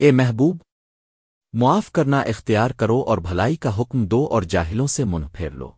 اے محبوب، معاف کرنا اختیار کرو اور بھلائی کا حکم دو اور جاہلوں سے منہ پھیر لو۔